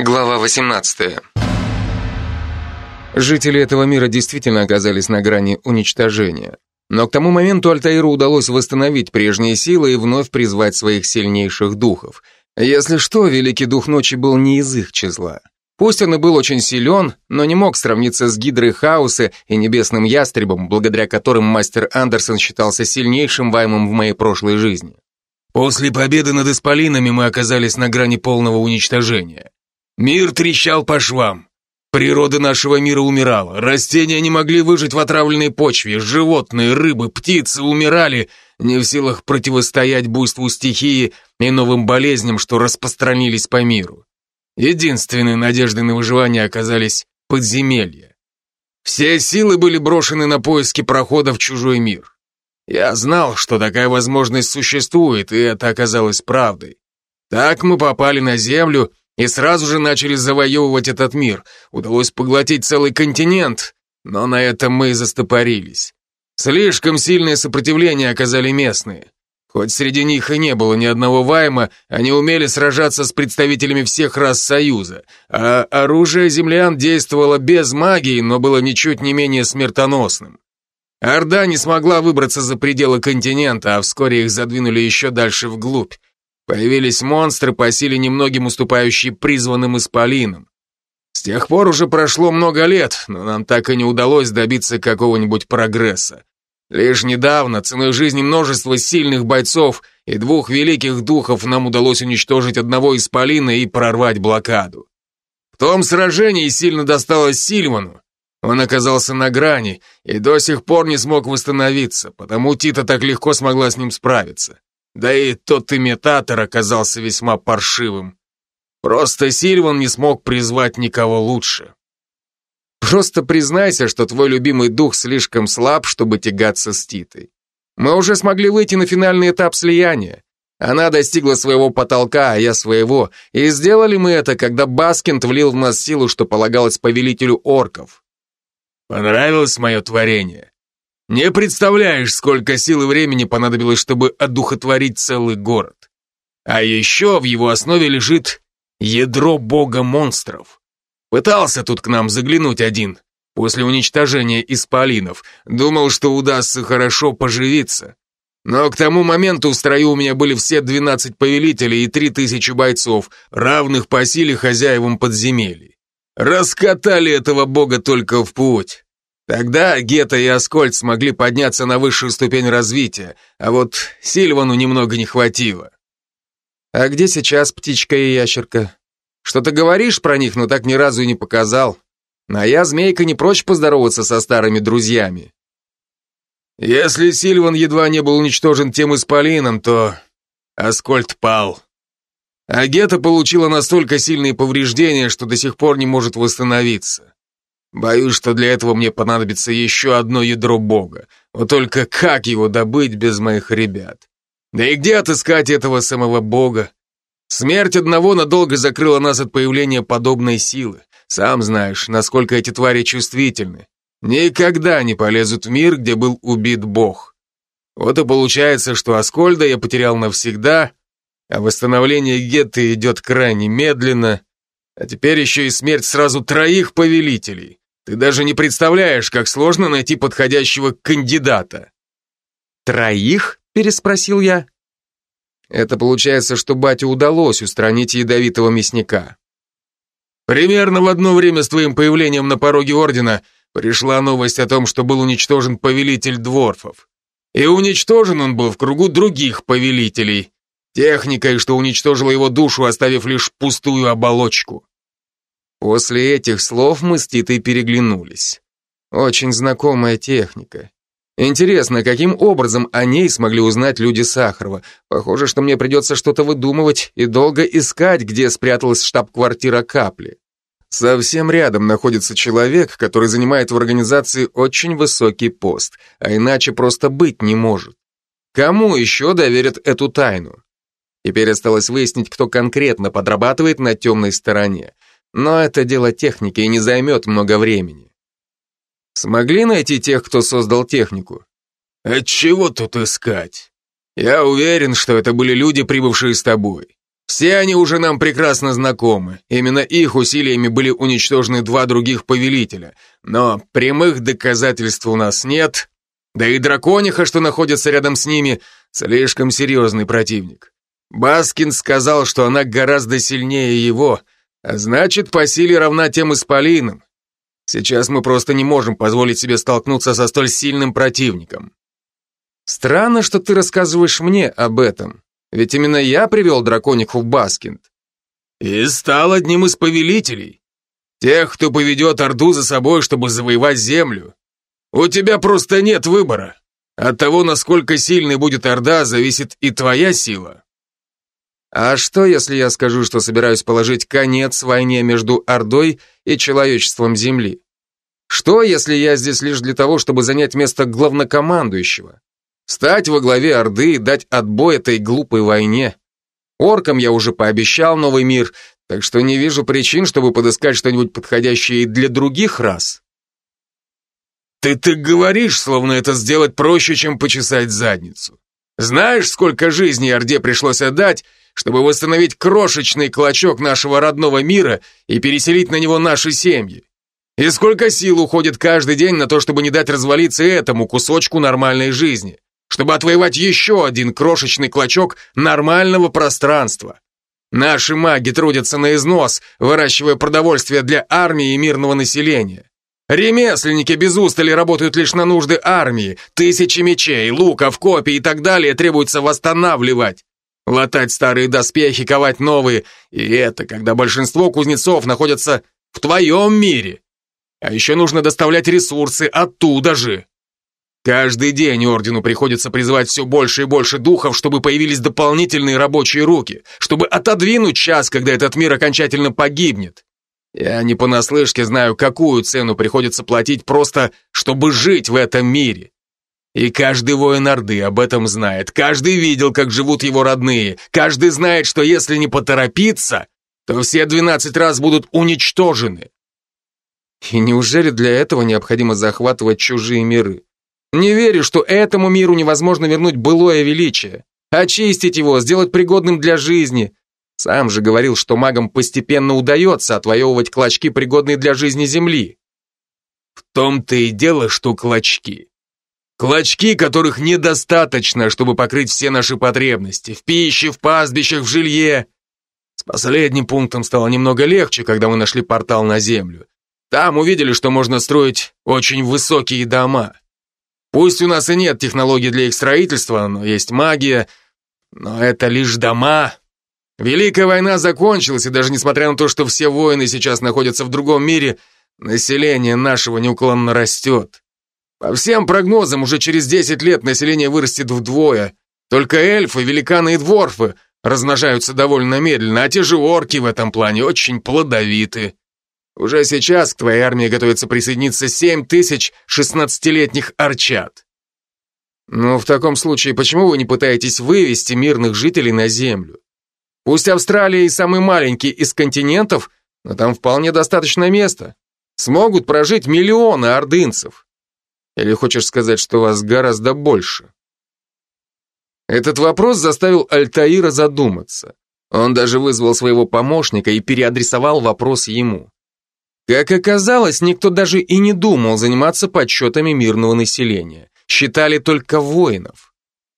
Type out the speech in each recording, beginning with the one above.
Глава 18. Жители этого мира действительно оказались на грани уничтожения. Но к тому моменту Альтаиру удалось восстановить прежние силы и вновь призвать своих сильнейших духов. Если что, Великий Дух Ночи был не из их числа. Пусть он и был очень силен, но не мог сравниться с Гидрой Хаоса и Небесным Ястребом, благодаря которым мастер Андерсон считался сильнейшим ваймом в моей прошлой жизни. После победы над Исполинами мы оказались на грани полного уничтожения. Мир трещал по швам. Природа нашего мира умирала. Растения не могли выжить в отравленной почве. Животные, рыбы, птицы умирали, не в силах противостоять буйству стихии и новым болезням, что распространились по миру. Единственной надеждой на выживание оказались подземелья. Все силы были брошены на поиски прохода в чужой мир. Я знал, что такая возможность существует, и это оказалось правдой. Так мы попали на Землю и сразу же начали завоевывать этот мир. Удалось поглотить целый континент, но на этом мы и застопорились. Слишком сильное сопротивление оказали местные. Хоть среди них и не было ни одного вайма, они умели сражаться с представителями всех рас Союза, а оружие землян действовало без магии, но было ничуть не менее смертоносным. Орда не смогла выбраться за пределы континента, а вскоре их задвинули еще дальше вглубь, Появились монстры, по силе немногим уступающие призванным исполинам. С тех пор уже прошло много лет, но нам так и не удалось добиться какого-нибудь прогресса. Лишь недавно, ценой жизни множества сильных бойцов и двух великих духов, нам удалось уничтожить одного исполина и прорвать блокаду. В том сражении сильно досталось Сильвану. Он оказался на грани и до сих пор не смог восстановиться, потому Тита так легко смогла с ним справиться. Да и тот имитатор оказался весьма паршивым. Просто Сильван не смог призвать никого лучше. Просто признайся, что твой любимый дух слишком слаб, чтобы тягаться с Титой. Мы уже смогли выйти на финальный этап слияния. Она достигла своего потолка, а я своего. И сделали мы это, когда Баскинд влил в нас силу, что полагалось повелителю орков. Понравилось мое творение? Не представляешь, сколько сил и времени понадобилось, чтобы одухотворить целый город. А еще в его основе лежит ядро бога монстров. Пытался тут к нам заглянуть один, после уничтожения исполинов. Думал, что удастся хорошо поживиться. Но к тому моменту в строю у меня были все 12 повелителей и 3000 бойцов, равных по силе хозяевам подземелий. Раскатали этого бога только в путь. Тогда Гета и Аскольд смогли подняться на высшую ступень развития, а вот Сильвану немного не хватило. А где сейчас птичка и ящерка? Что ты говоришь про них, но так ни разу и не показал. А я, змейка, не прочь поздороваться со старыми друзьями. Если Сильван едва не был уничтожен тем исполином, то Аскольд пал. А Гета получила настолько сильные повреждения, что до сих пор не может восстановиться. Боюсь, что для этого мне понадобится еще одно ядро бога. Вот только как его добыть без моих ребят? Да и где отыскать этого самого бога? Смерть одного надолго закрыла нас от появления подобной силы. Сам знаешь, насколько эти твари чувствительны. Никогда не полезут в мир, где был убит бог. Вот и получается, что Аскольда я потерял навсегда, а восстановление Гетты идет крайне медленно, а теперь еще и смерть сразу троих повелителей. Ты даже не представляешь, как сложно найти подходящего кандидата. Троих? Переспросил я. Это получается, что бате удалось устранить ядовитого мясника. Примерно в одно время с твоим появлением на пороге Ордена пришла новость о том, что был уничтожен повелитель дворфов. И уничтожен он был в кругу других повелителей, техникой, что уничтожила его душу, оставив лишь пустую оболочку. После этих слов мы с Титой переглянулись. Очень знакомая техника. Интересно, каким образом о ней смогли узнать люди Сахарова? Похоже, что мне придется что-то выдумывать и долго искать, где спряталась штаб-квартира Капли. Совсем рядом находится человек, который занимает в организации очень высокий пост, а иначе просто быть не может. Кому еще доверят эту тайну? Теперь осталось выяснить, кто конкретно подрабатывает на темной стороне. Но это дело техники и не займет много времени. Смогли найти тех, кто создал технику? От чего тут искать? Я уверен, что это были люди, прибывшие с тобой. Все они уже нам прекрасно знакомы. Именно их усилиями были уничтожены два других повелителя. Но прямых доказательств у нас нет. Да и дракониха, что находится рядом с ними, слишком серьезный противник. Баскин сказал, что она гораздо сильнее его, значит, по силе равна тем исполинам. Сейчас мы просто не можем позволить себе столкнуться со столь сильным противником. Странно, что ты рассказываешь мне об этом, ведь именно я привел дракониху в Баскинд. И стал одним из повелителей. Тех, кто поведет Орду за собой, чтобы завоевать землю. У тебя просто нет выбора. От того, насколько сильной будет Орда, зависит и твоя сила. А что, если я скажу, что собираюсь положить конец войне между Ордой и человечеством Земли? Что, если я здесь лишь для того, чтобы занять место главнокомандующего? Стать во главе Орды и дать отбой этой глупой войне? Оркам я уже пообещал новый мир, так что не вижу причин, чтобы подыскать что-нибудь подходящее и для других рас. Ты так говоришь, словно это сделать проще, чем почесать задницу. Знаешь, сколько жизней Орде пришлось отдать, чтобы восстановить крошечный клочок нашего родного мира и переселить на него наши семьи? И сколько сил уходит каждый день на то, чтобы не дать развалиться этому кусочку нормальной жизни, чтобы отвоевать еще один крошечный клочок нормального пространства? Наши маги трудятся на износ, выращивая продовольствие для армии и мирного населения. Ремесленники без устали работают лишь на нужды армии. Тысячи мечей, луков, копий и так далее требуется восстанавливать. Латать старые доспехи, ковать новые. И это, когда большинство кузнецов находятся в твоем мире. А еще нужно доставлять ресурсы оттуда же. Каждый день ордену приходится призывать все больше и больше духов, чтобы появились дополнительные рабочие руки, чтобы отодвинуть час, когда этот мир окончательно погибнет. Я не понаслышке знаю, какую цену приходится платить просто, чтобы жить в этом мире. И каждый воин Орды об этом знает, каждый видел, как живут его родные, каждый знает, что если не поторопиться, то все 12 раз будут уничтожены. И неужели для этого необходимо захватывать чужие миры? Не верю, что этому миру невозможно вернуть былое величие, очистить его, сделать пригодным для жизни, сам же говорил, что магам постепенно удается отвоевывать клочки, пригодные для жизни Земли. В том-то и дело, что клочки. Клочки, которых недостаточно, чтобы покрыть все наши потребности. В пище, в пастбищах, в жилье. С последним пунктом стало немного легче, когда мы нашли портал на Землю. Там увидели, что можно строить очень высокие дома. Пусть у нас и нет технологий для их строительства, но есть магия. Но это лишь дома, Великая война закончилась, и даже несмотря на то, что все воины сейчас находятся в другом мире, население нашего неуклонно растет. По всем прогнозам, уже через 10 лет население вырастет вдвое. Только эльфы, великаны и дворфы размножаются довольно медленно, а те же орки в этом плане очень плодовиты. Уже сейчас к твоей армии готовится присоединиться 7 тысяч 16-летних арчат. Ну, в таком случае, почему вы не пытаетесь вывести мирных жителей на землю? Пусть Австралия и самый маленький из континентов, но там вполне достаточно места. Смогут прожить миллионы ордынцев. Или хочешь сказать, что вас гораздо больше? Этот вопрос заставил Альтаира задуматься. Он даже вызвал своего помощника и переадресовал вопрос ему. Как оказалось, никто даже и не думал заниматься подсчетами мирного населения. Считали только воинов.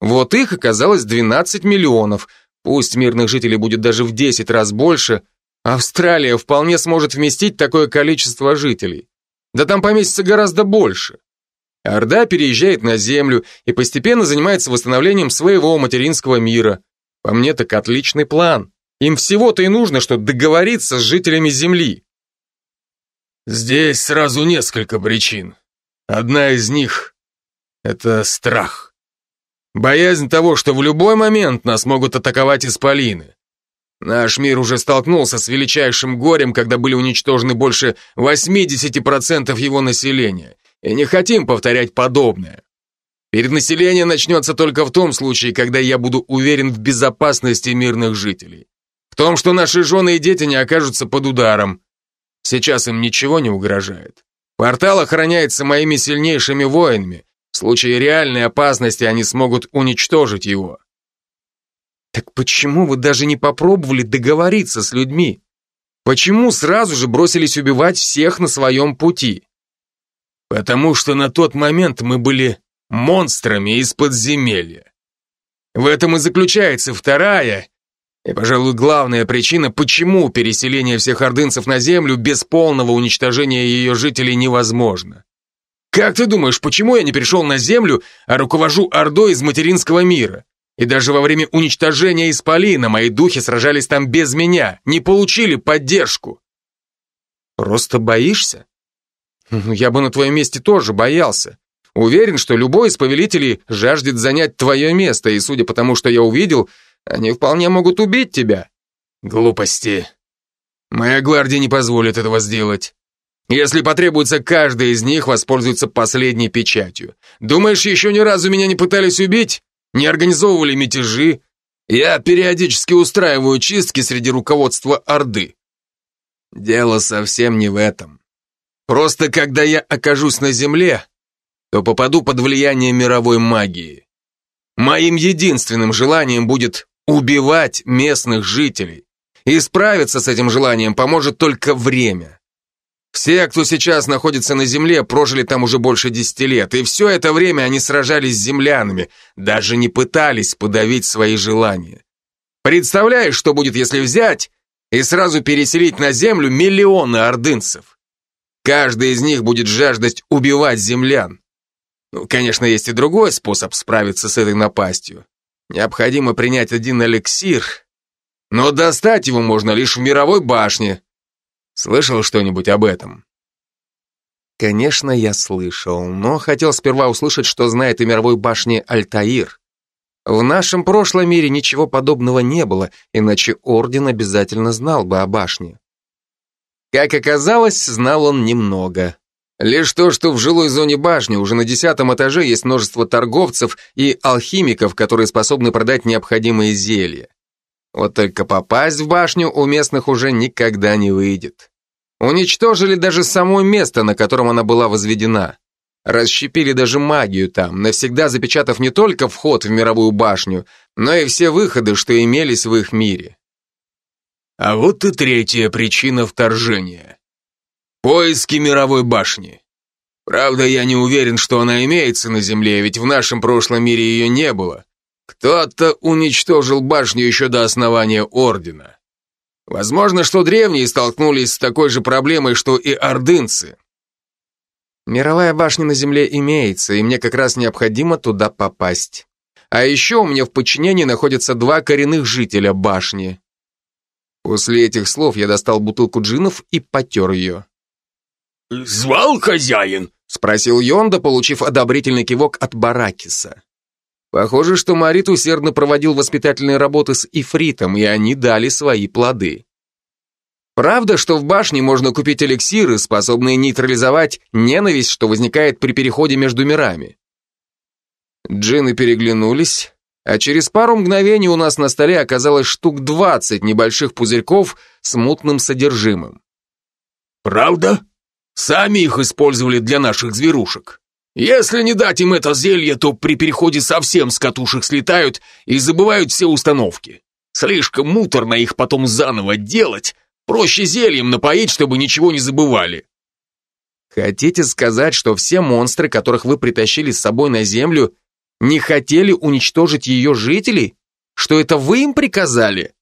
Вот их оказалось 12 миллионов, Пусть мирных жителей будет даже в 10 раз больше, Австралия вполне сможет вместить такое количество жителей. Да там поместится гораздо больше. Орда переезжает на Землю и постепенно занимается восстановлением своего материнского мира. По мне, так отличный план. Им всего-то и нужно, что договориться с жителями Земли. Здесь сразу несколько причин. Одна из них — это страх. Боязнь того, что в любой момент нас могут атаковать исполины. Наш мир уже столкнулся с величайшим горем, когда были уничтожены больше 80% его населения, и не хотим повторять подобное. Перед населением начнется только в том случае, когда я буду уверен в безопасности мирных жителей. В том, что наши жены и дети не окажутся под ударом. Сейчас им ничего не угрожает. Портал охраняется моими сильнейшими воинами, в случае реальной опасности они смогут уничтожить его. Так почему вы даже не попробовали договориться с людьми? Почему сразу же бросились убивать всех на своем пути? Потому что на тот момент мы были монстрами из подземелья. В этом и заключается вторая и, пожалуй, главная причина, почему переселение всех ордынцев на землю без полного уничтожения ее жителей невозможно. Как ты думаешь, почему я не перешел на землю, а руковожу ордой из материнского мира? И даже во время уничтожения Исполина мои духи сражались там без меня, не получили поддержку. Просто боишься? Ну, я бы на твоем месте тоже боялся. Уверен, что любой из повелителей жаждет занять твое место, и судя по тому, что я увидел, они вполне могут убить тебя. Глупости. Моя гвардия не позволит этого сделать. Если потребуется, каждый из них воспользуется последней печатью. Думаешь, еще ни разу меня не пытались убить? Не организовывали мятежи? Я периодически устраиваю чистки среди руководства Орды. Дело совсем не в этом. Просто когда я окажусь на земле, то попаду под влияние мировой магии. Моим единственным желанием будет убивать местных жителей. И справиться с этим желанием поможет только время. Все, кто сейчас находится на земле, прожили там уже больше десяти лет, и все это время они сражались с землянами, даже не пытались подавить свои желания. Представляешь, что будет, если взять и сразу переселить на землю миллионы ордынцев? Каждый из них будет жаждать убивать землян. Ну, конечно, есть и другой способ справиться с этой напастью. Необходимо принять один эликсир, но достать его можно лишь в мировой башне. Слышал что-нибудь об этом? Конечно, я слышал, но хотел сперва услышать, что знает о мировой башне Альтаир. В нашем прошлом мире ничего подобного не было, иначе Орден обязательно знал бы о башне. Как оказалось, знал он немного. Лишь то, что в жилой зоне башни уже на десятом этаже есть множество торговцев и алхимиков, которые способны продать необходимые зелья. Вот только попасть в башню у местных уже никогда не выйдет. Уничтожили даже само место, на котором она была возведена. Расщепили даже магию там, навсегда запечатав не только вход в мировую башню, но и все выходы, что имелись в их мире. А вот и третья причина вторжения. Поиски мировой башни. Правда, я не уверен, что она имеется на Земле, ведь в нашем прошлом мире ее не было. Кто-то уничтожил башню еще до основания Ордена. Возможно, что древние столкнулись с такой же проблемой, что и ордынцы. Мировая башня на Земле имеется, и мне как раз необходимо туда попасть. А еще у меня в подчинении находятся два коренных жителя башни. После этих слов я достал бутылку джинов и потер ее. «Звал хозяин?» — спросил Йонда, получив одобрительный кивок от Баракиса. Похоже, что Марит усердно проводил воспитательные работы с Ифритом, и они дали свои плоды. Правда, что в башне можно купить эликсиры, способные нейтрализовать ненависть, что возникает при переходе между мирами. Джины переглянулись, а через пару мгновений у нас на столе оказалось штук 20 небольших пузырьков с мутным содержимым. «Правда?» Сами их использовали для наших зверушек. Если не дать им это зелье, то при переходе совсем с катушек слетают и забывают все установки. Слишком муторно их потом заново делать, проще зельем напоить, чтобы ничего не забывали. Хотите сказать, что все монстры, которых вы притащили с собой на Землю, не хотели уничтожить ее жителей? Что это вы им приказали?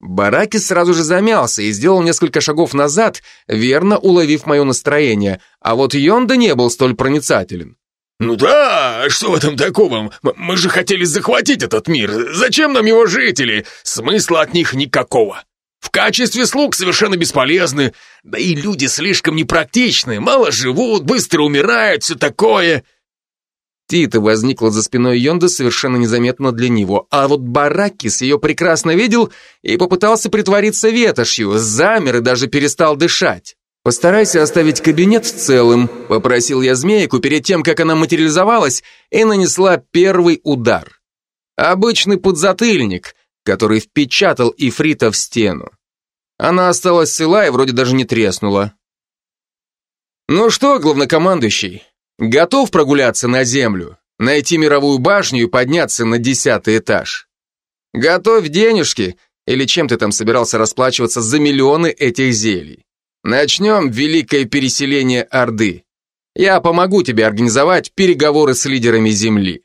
Баракис сразу же замялся и сделал несколько шагов назад, верно уловив мое настроение, а вот Йонда не был столь проницателен. «Ну да, что в этом такого? Мы же хотели захватить этот мир. Зачем нам его жители? Смысла от них никакого. В качестве слуг совершенно бесполезны. Да и люди слишком непрактичны, мало живут, быстро умирают, все такое». Тита возникла за спиной Йонда совершенно незаметно для него, а вот Баракис ее прекрасно видел и попытался притвориться ветошью, замер и даже перестал дышать. «Постарайся оставить кабинет целым», — попросил я змейку перед тем, как она материализовалась и нанесла первый удар. Обычный подзатыльник, который впечатал Ифрита в стену. Она осталась цела и вроде даже не треснула. «Ну что, главнокомандующий, Готов прогуляться на землю, найти мировую башню и подняться на десятый этаж? Готовь денежки, или чем ты там собирался расплачиваться за миллионы этих зелий. Начнем великое переселение Орды. Я помогу тебе организовать переговоры с лидерами Земли.